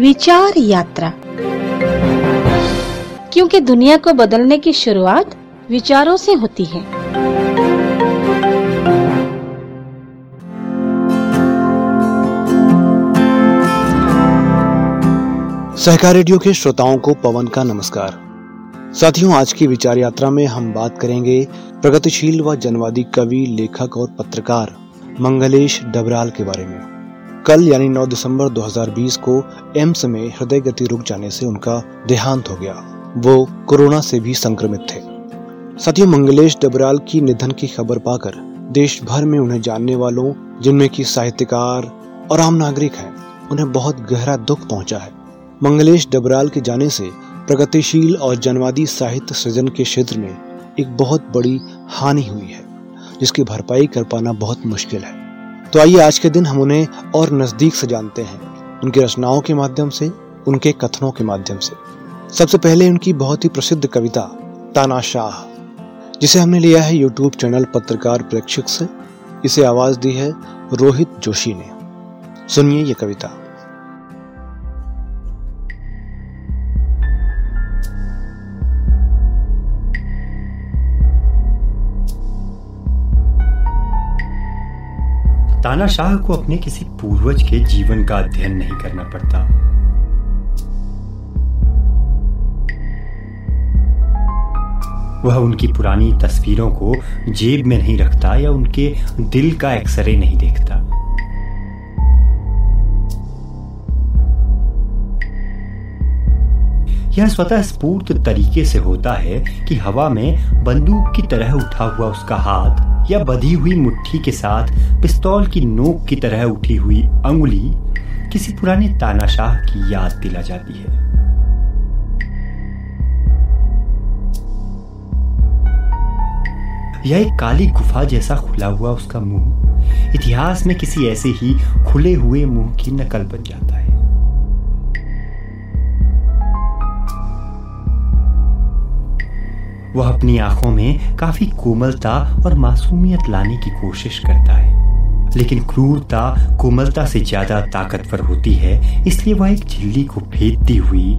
विचार यात्रा। क्योंकि दुनिया को बदलने की शुरुआत विचारों से होती है। सहकार रेडियो के श्रोताओं को पवन का नमस्कार। साथियों, आज की विचार यात्रा में हम बात करेंगे प्रगतिशील व जनवादी कवि, लेखक और पत्रकार मंगलेश डबराल के बारे में। कल यानी 9 दिसंबर 2020 को एम्स में हृदय गति रुक जाने से उनका देहांत हो गया। वो कोरोना से भी संक्रमित थे। साथियों, मंगलेश डबराल की निधन की खबर पाकर देश भर में उन्हें जानने वालों, जिनमें की साहित्यकार और आम नागरिक हैं, उन्हें बहुत गहरा दुख पहुँचा है। मंगलेश डबराल के जाने से प्रगतिशील और जनवादी साहित्य सृजन के क्षेत्र में एक बहुत बड़ी हानि हुई है, जिसकी भरपाई कर पाना बहुत मुश्किल है। तो आइए आज के दिन हम उन्हें और नज़दीक से जानते हैं, उनकी रचनाओं के माध्यम से, उनके कथनों के माध्यम से। सबसे पहले उनकी बहुत ही प्रसिद्ध कविता तानाशाह जिसे हमने लिया है यूट्यूब चैनल पत्रकार प्रेक्षक से। इसे आवाज़ दी है रोहित जोशी ने। सुनिए ये कविता। तानाशाह को अपने किसी पूर्वज के जीवन का अध्ययन नहीं करना पड़ता। वह उनकी पुरानी तस्वीरों को जेब में नहीं रखता या उनके दिल का एक्सरे नहीं देखता। यह स्वतः स्फूर्त तरीके से होता है कि हवा में बंदूक की तरह उठा हुआ उसका हाथ या बधी हुई मुट्ठी के साथ पिस्तौल की नोक की तरह उठी हुई अंगुली किसी पुराने तानाशाह की याद दिला जाती है। यह एक काली गुफा जैसा खुला हुआ उसका मुँह। इतिहास में किसी ऐसे ही खुले हुए मुँह की नकल बन जाता है। वह अपनी आँखों में काफ़ी कोमलता और मासूमियत लाने की कोशिश करता है। लेकिन क्रूरता कोमलता से ज़्यादा ताकतवर होती है, इसलिए वह एक झिल्ली को भेदती हुई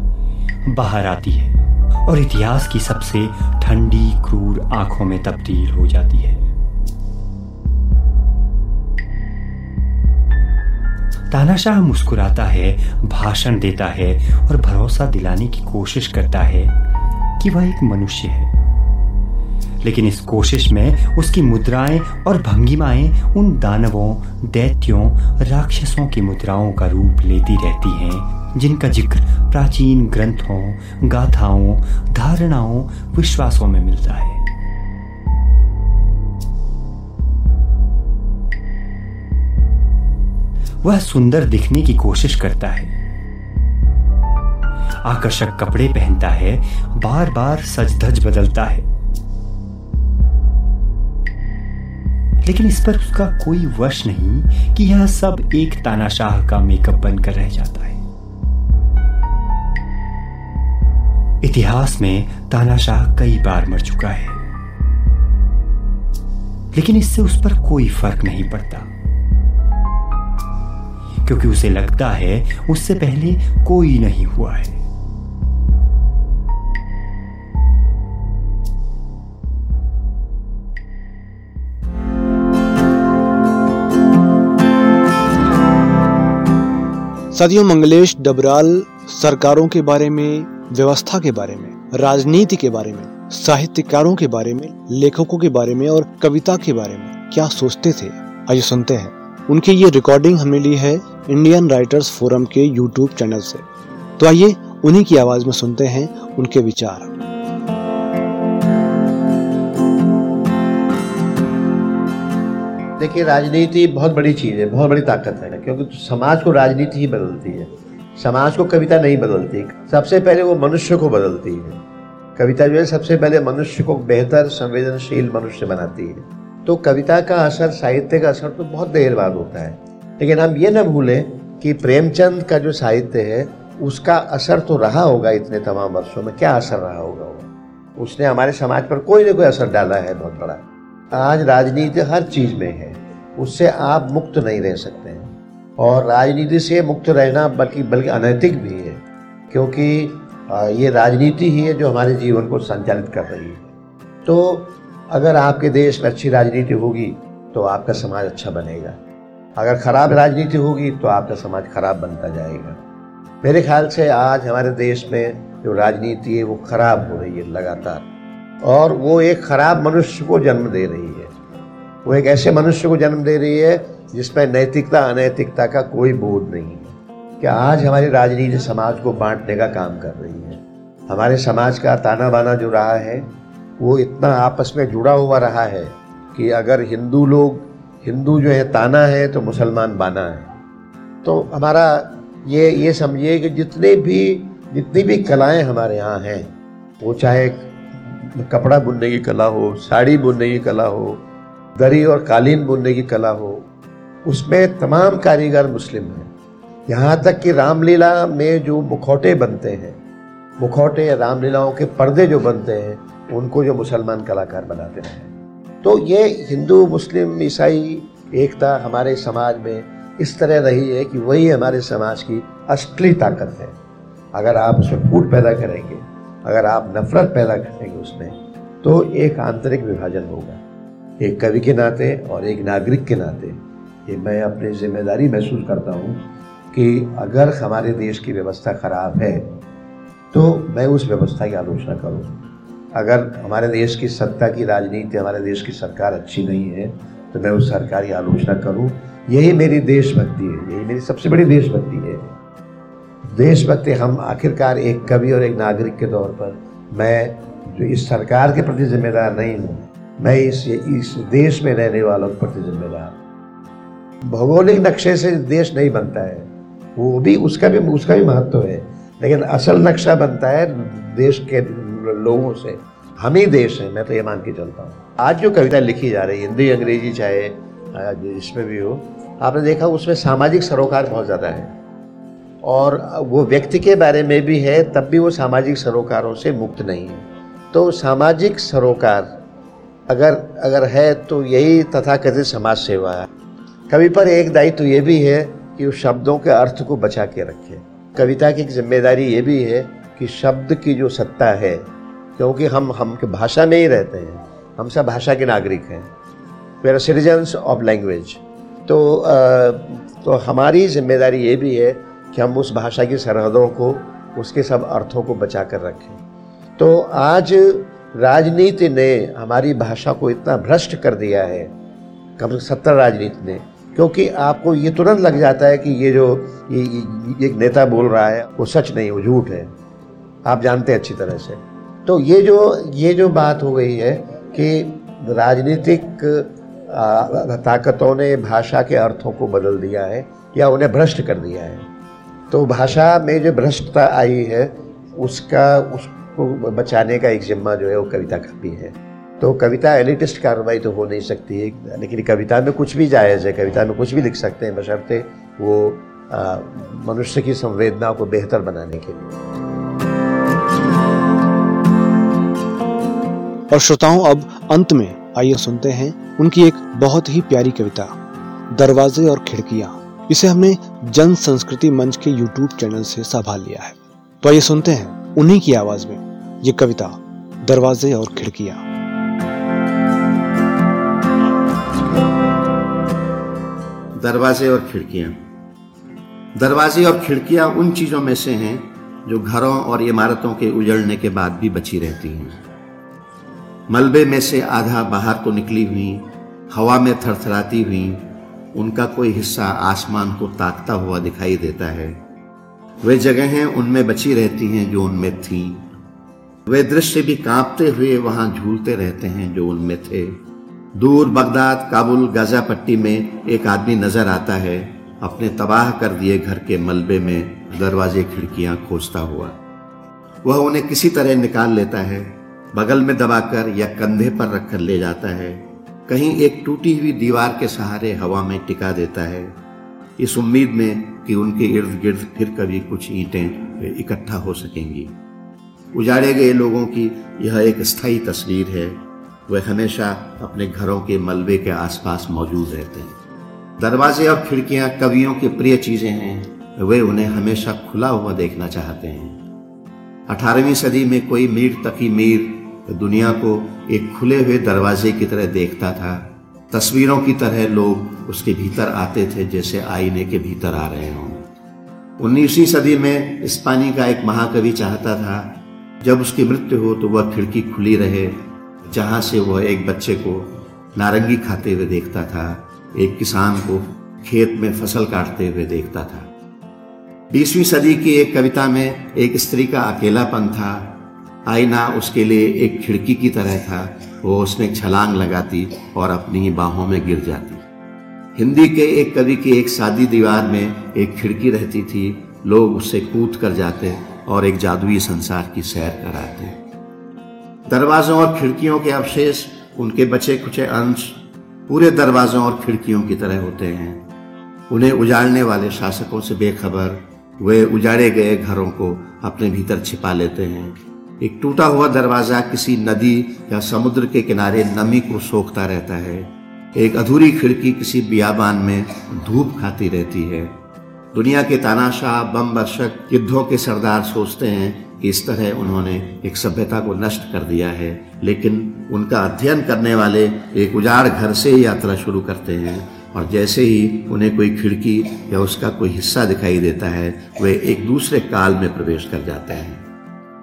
बाहर आती है और इतिहास की सबसे ठंडी, क्रूर आँखों में तब्दील हो जाती है। तानाशाह मुस्कुराता है, भाषण देता है और भरोसा दिलाने की कोशिश करता है कि वह एक मनुष्य है। लेकिन इस कोशिश में उसकी मुद्राएँ और भंगिमाएँ उन दानवों, दैत्यों, राक्षसों की मुद्राओं का रूप लेती रहती हैं, जिनका ज़िक्र प्राचीन ग्रंथों, गाथाओं, धारणाओं, विश्वासों में मिलता है। वह सुंदर दिखने की कोशिश करता है। आकर्षक कपड़े पहनता है बार बार सज धज बदलता है। लेकिन इस पर उसका कोई वश नहीं कि यह सब एक तानाशाह का मेकअप बनकर रह जाता है। इतिहास में तानाशाह कई बार मर चुका है। लेकिन इससे उस पर कोई फ़र्क नहीं पड़ता। क्योंकि उसे लगता है, उससे पहले कोई नहीं हुआ है। सदियों मंगलेश डबराल सरकारों के बारे में, व्यवस्था के बारे में, राजनीति के बारे में, साहित्यकारों के बारे में, लेखकों के बारे में और कविता के बारे में क्या सोचते थे, आइए सुनते हैं। उनकी ये रिकॉर्डिंग हमने ली है इंडियन राइटर्स फोरम के यूट्यूब चैनल से। तो आइए उन्हीं की आवाज़ में सुनते हैं उनके विचार। देखिए, राजनीति बहुत बड़ी चीज़ है, बहुत बड़ी ताकत है, क्योंकि समाज को राजनीति ही बदलती है। समाज को कविता नहीं बदलती, सबसे पहले वो मनुष्य को बदलती है। कविता जो है, सबसे पहले मनुष्य को बेहतर, संवेदनशील मनुष्य बनाती है। तो कविता का असर, साहित्य का असर तो बहुत देर बाद होता है। लेकिन हम ये ना भूलें कि प्रेमचंद का जो साहित्य है, उसका असर तो रहा होगा इतने तमाम वर्षों में। क्या असर रहा होगा उसने हमारे समाज पर कोई ना कोई असर डाला है, बहुत बड़ा। आज राजनीति हर चीज़ में है। उससे आप मुक्त नहीं रह सकते हैं। और राजनीति से मुक्त रहना बल्कि बल्कि अनैतिक भी है, क्योंकि ये राजनीति ही है जो हमारे जीवन को संचालित कर रही है। तो अगर आपके देश में अच्छी राजनीति होगी तो आपका समाज अच्छा बनेगा। अगर खराब राजनीति होगी तो आपका समाज खराब बनता जाएगा। मेरे ख्याल से आज हमारे देश में जो राजनीति है, वो खराब हो रही है लगातार। और वो एक खराब मनुष्य को जन्म दे रही है। वो एक ऐसे मनुष्य को जन्म दे रही है जिसमें नैतिकता, अनैतिकता का कोई बोध नहीं है। कि आज हमारी राजनीति समाज को बांटने का काम कर रही है? हमारे समाज का ताना बाना जो रहा है, वो इतना आपस में जुड़ा हुआ रहा है कि अगर हिंदू लोग, हिंदू जो है ताना है तो मुसलमान बाना है। तो हमारा ये ये समझिए कि जितने भी, जितनी भी कलाएँ हमारे यहाँ हैं, वो चाहे कपड़ा बुनने की कला हो, साड़ी बुनने की कला हो, दरी और कालीन बुनने की कला हो, उसमें तमाम कारीगर मुस्लिम हैं। यहाँ तक कि रामलीला में जो मुखौटे बनते हैं, मुखौटे या रामलीलाओं के पर्दे जो बनते हैं, उनको जो मुसलमान कलाकार बनाते हैं। तो ये हिंदू, मुस्लिम, ईसाई, एकता हमारे समाज में इस तरह रही है कि वही हमारे समाज की असली ताकत है। अगर आप उसमें फूट पैदा करेंगे अगर आप नफरत पैदा करेंगे उसमें तो एक आंतरिक विभाजन होगा। एक कवि के नाते और एक नागरिक के नाते। ये मैं अपनी ज़िम्मेदारी महसूस करता हूँ कि अगर हमारे देश की व्यवस्था खराब है तो मैं उस व्यवस्था की आलोचना करूँ। अगर हमारे देश की सत्ता की राजनीति, हमारे देश की सरकार अच्छी नहीं है तो मैं उस सरकार की आलोचना करूँ। यही मेरी देशभक्ति है, यही मेरी सबसे बड़ी देशभक्ति है। देशभक्ति हम आखिरकार एक कवि और एक नागरिक के तौर पर, मैं जो इस सरकार के प्रति जिम्मेदार नहीं हूँ, मैं इस इस देश में रहने वालों के प्रति जिम्मेदार भौगोलिक नक्शे से देश नहीं बनता है, वो भी उसका भी उसका भी महत्व है। लेकिन असल नक्शा बनता है देश के लोगों से। हम ही देश हैं, मैं तो ये मान के चलता हूँ। आज जो कविता लिखी जा रही है, हिंदी, अंग्रेज़ी, चाहे इसमें भी हो, आपने देखा उसमें सामाजिक सरोकार बहुत ज़्यादा है। और वो व्यक्ति के बारे में भी है तब भी वो सामाजिक सरोकारों से मुक्त नहीं है। तो सामाजिक सरोकार अगर अगर है तो यही तथाकथित समाज सेवा है। कवि पर एक दायित्व तो ये भी है कि उस शब्दों के अर्थ को बचा के रखे। कविता की एक ज़िम्मेदारी ये भी है कि शब्द की जो सत्ता है क्योंकि हम हम के भाषा में ही रहते हैं हम सब भाषा के नागरिक हैं। We are citizens of language तो आ, तो हमारी ज़िम्मेदारी ये भी है कि हम उस भाषा की सरहदों को उसके सब अर्थों को बचा कर रखें। तो आज राजनीति ने हमारी भाषा को इतना भ्रष्ट कर दिया है कम से सत्तर राजनीति ने क्योंकि आपको ये तुरंत लग जाता है कि ये जो ये, एक नेता बोल रहा है वो सच नहीं वो झूठ है। आप जानते हैं अच्छी तरह से। तो ये जो ये जो बात हो गई है कि राजनीतिक ताकतों ने भाषा के अर्थों को बदल दिया है या उन्हें भ्रष्ट कर दिया है। तो भाषा में जो भ्रष्टता आई है, उसका, उसको बचाने का एक जिम्मा जो है वो कविता का भी है। तो कविता एलिटिस्ट कार्रवाई तो हो नहीं सकती है, लेकिन कविता में कुछ भी जायज़ है, कविता में कुछ भी लिख सकते हैं, बशर्ते वो मनुष्य की संवेदना को बेहतर बनाने के लिए। और श्रोताओं, अब अंत में आइए सुनते हैं उनकी एक बहुत ही प्यारी कविता, दरवाजे और खिड़कियाँ। इसे हमने जन संस्कृति मंच के यूट्यूब चैनल से संभाल लिया है। तो आइए सुनते हैं उन्हीं की आवाज़ में ये कविता, दरवाजे और खिड़कियाँ। दरवाजे और खिड़कियाँ। दरवाजे और खिड़कियाँ उन चीज़ों में से हैं जो घरों और इमारतों के उजड़ने के बाद भी बची रहती हैं। मलबे में से आधा बाहर को निकली हुई, हवा में थरथराती हुई उनका कोई हिस्सा आसमान को ताकता हुआ दिखाई देता है। वे जगहें उनमें बची रहती हैं जो उनमें थी। वे दृश्य भी कांपते हुए वहाँ झूलते रहते हैं जो उनमें थे। दूर बगदाद, काबुल, गाजा पट्टी में एक आदमी नज़र आता है। अपने तबाह कर दिए घर के मलबे में दरवाजे खिड़कियाँ खोजता हुआ। वह उन्हें किसी तरह निकाल लेता है। बगल में दबाकर या कंधे पर रखकर ले जाता है। कहीं एक टूटी हुई दीवार के सहारे हवा में टिका देता है। इस उम्मीद में कि उनके इर्द गिर्द फिर कभी कुछ ईंटें इकट्ठा हो सकेंगी। उजाड़े गए लोगों की यह एक स्थायी तस्वीर है। वे हमेशा अपने घरों के मलबे के आसपास मौजूद रहते हैं। दरवाजे और खिड़कियाँ कवियों की प्रिय चीज़ें हैं। वे उन्हें हमेशा खुला हुआ देखना चाहते हैं। अठारहवीं सदी में कोई मीर तकी मीर दुनिया को एक खुले हुए दरवाजे की तरह देखता था। तस्वीरों की तरह लोग उसके भीतर आते थे, जैसे आईने के भीतर आ रहे हों। उन्नीसवीं सदी में इस्पानी का एक महाकवि चाहता था, जब उसकी मृत्यु हो तो वह खिड़की खुली रहे, जहाँ से वह एक बच्चे को नारंगी खाते हुए देखता था, एक किसान को खेत में फ़सल काटते हुए देखता था। बीसवीं सदी की एक कविता में एक स्त्री का अकेलापन था आईना उसके लिए एक खिड़की की तरह था। वो उसमें छलांग लगाती और अपनी ही बाहों में गिर जाती। हिंदी के एक कवि की एक शादी दीवार में एक खिड़की रहती थी। लोग उससे कूद कर जाते और एक जादुई संसार की सैर कराते। दरवाजों और खिड़कियों के अवशेष, उनके बचे कुचे अंश, पूरे दरवाजों और खिड़कियों की तरह होते हैं। उन्हें उजाड़ने वाले शासकों से बेखबर, वे उजाड़े गए घरों को अपने भीतर छिपा लेते हैं। एक टूटा हुआ दरवाज़ा किसी नदी या समुद्र के किनारे नमी को सोखता रहता है। एक अधूरी खिड़की किसी बियाबान में धूप खाती रहती है। दुनिया के तानाशाह बम वर्षक युद्धों के सरदार सोचते हैं कि इस तरह उन्होंने एक सभ्यता को नष्ट कर दिया है, लेकिन उनका अध्ययन करने वाले एक उजाड़ घर से यात्रा शुरू करते हैं। और जैसे ही उन्हें कोई खिड़की या उसका कोई हिस्सा दिखाई देता है, वे एक दूसरे काल में प्रवेश कर जाते हैं।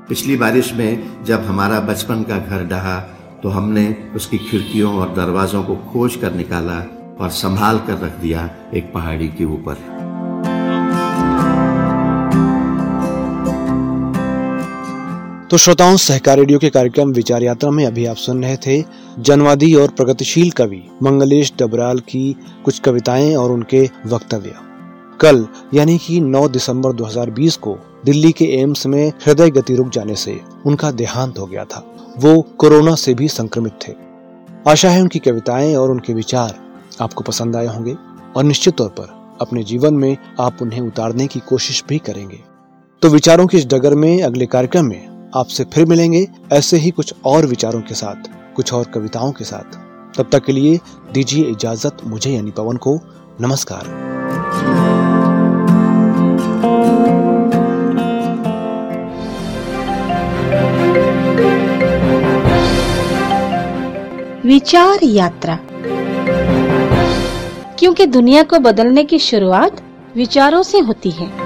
पिछली बारिश में जब हमारा बचपन का घर डहा तो हमने उसकी खिड़कियों और दरवाजों को खोज कर निकाला और संभाल कर रख दिया एक पहाड़ी के ऊपर। तो श्रोताओं, सहकार रेडियो के कार्यक्रम विचार यात्रा में अभी आप सुन रहे थे जनवादी और प्रगतिशील कवि मंगलेश डबराल की कुछ कविताएँ और उनके वक्तव्य। कल, यानी कि 9 दिसंबर 2020 को, दिल्ली के एम्स में हृदय गति रुक जाने से उनका देहांत हो गया था। वो कोरोना से भी संक्रमित थे। आशा है उनकी कविताएँ और उनके विचार आपको पसंद आए होंगे और निश्चित तौर पर अपने जीवन में आप उन्हें उतारने की कोशिश भी करेंगे। तो विचारों की इस डगर में अगले कार्यक्रम में आपसे फिर मिलेंगे ऐसे ही कुछ और विचारों के साथ, कुछ और कविताओं के साथ। तब तक के लिए दीजिए इजाज़त मुझे यानी पवन को। नमस्कार। विचार यात्रा। क्योंकि दुनिया को बदलने की शुरुआत विचारों से होती है।